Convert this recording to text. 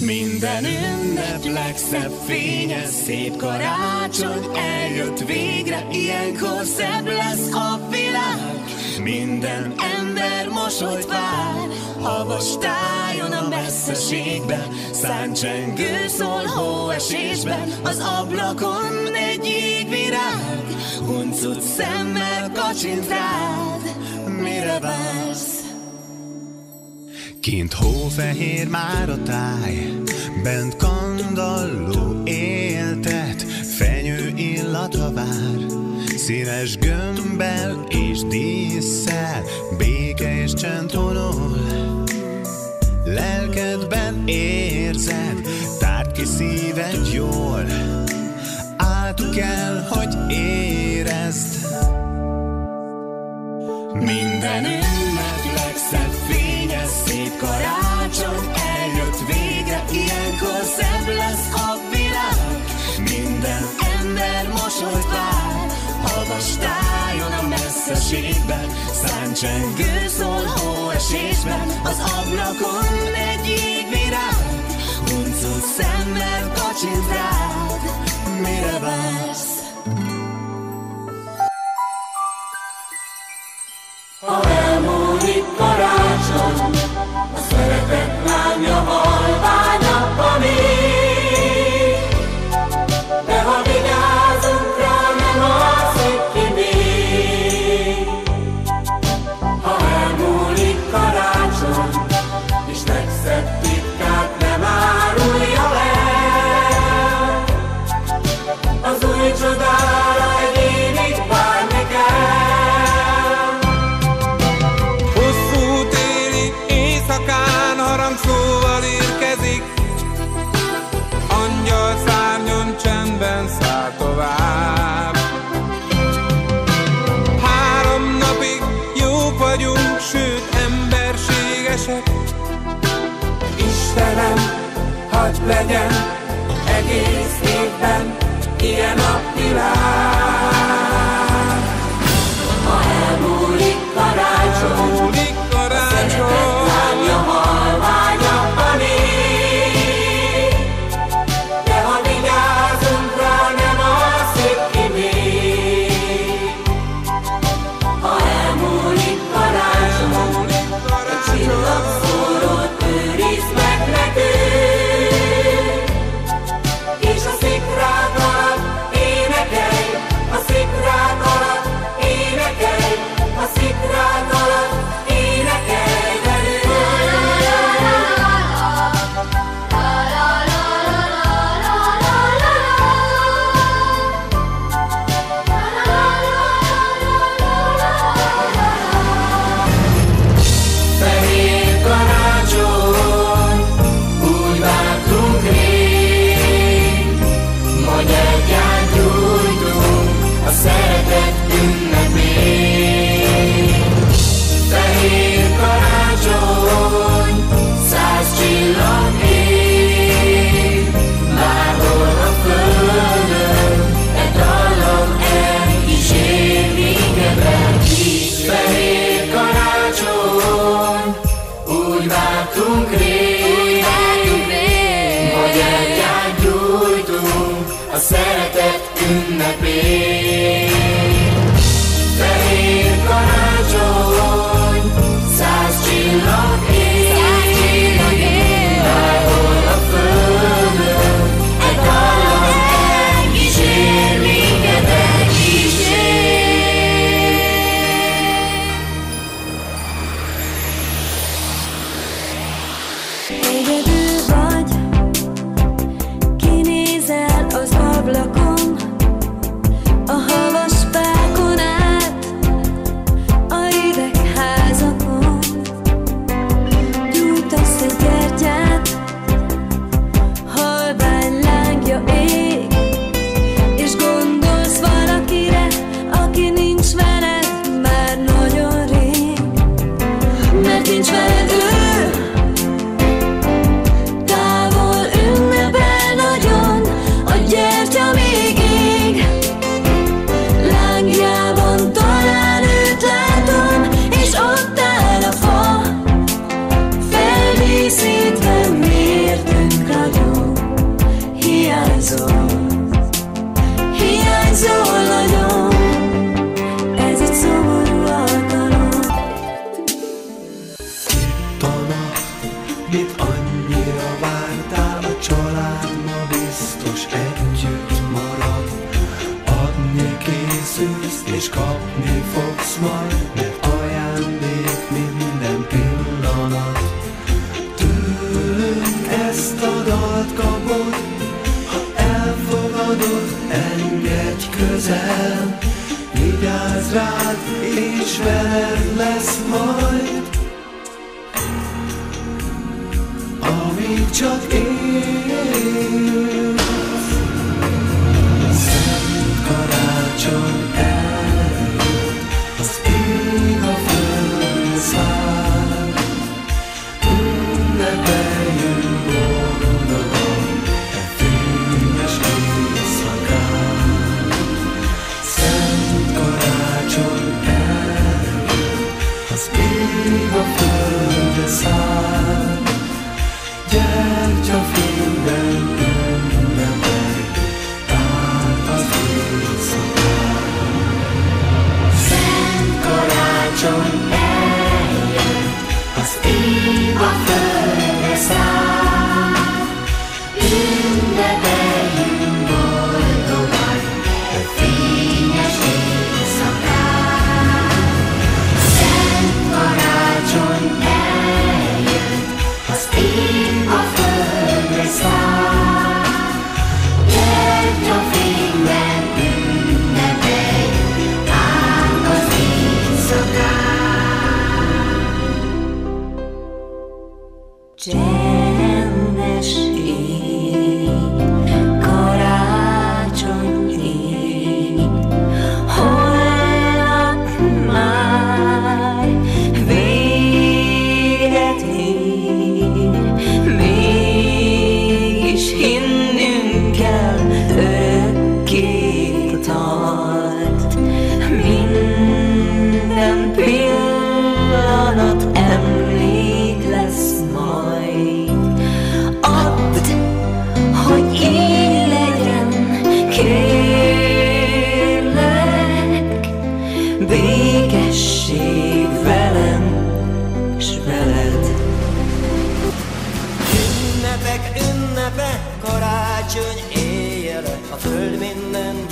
Minden ünnep legszebb fénye, szép karácsony eljött végre, ilyenkor szebb lesz a világ. Minden ember mosolyt vár, havas tájon a messzeségbe, száncsengő szól hóesésben, az ablakon egy jégvirág, huncut szemmel kacsint rád, mire vársz? Kint hófehér már a táj, bent kandalló éltet, fenyő illata vár, színes gömbbel és díszsel, béke és csend honol. Lelkedben érzed, tárd ki szíved jól, át kell, hogy érezd. Minden ünnep legszebb mosolyt vár, hallgass tájon a messzeségben, száncsengő szól hóesésben, az ablakon egy jégvirág, huncult szemmel kacsint rád, mire vársz? Istenem, hadd legyen egész évben ilyen a világ. Csak én. Szent karácsony Jay. ünnepek ünnepe, karácsony éjjel a föld minden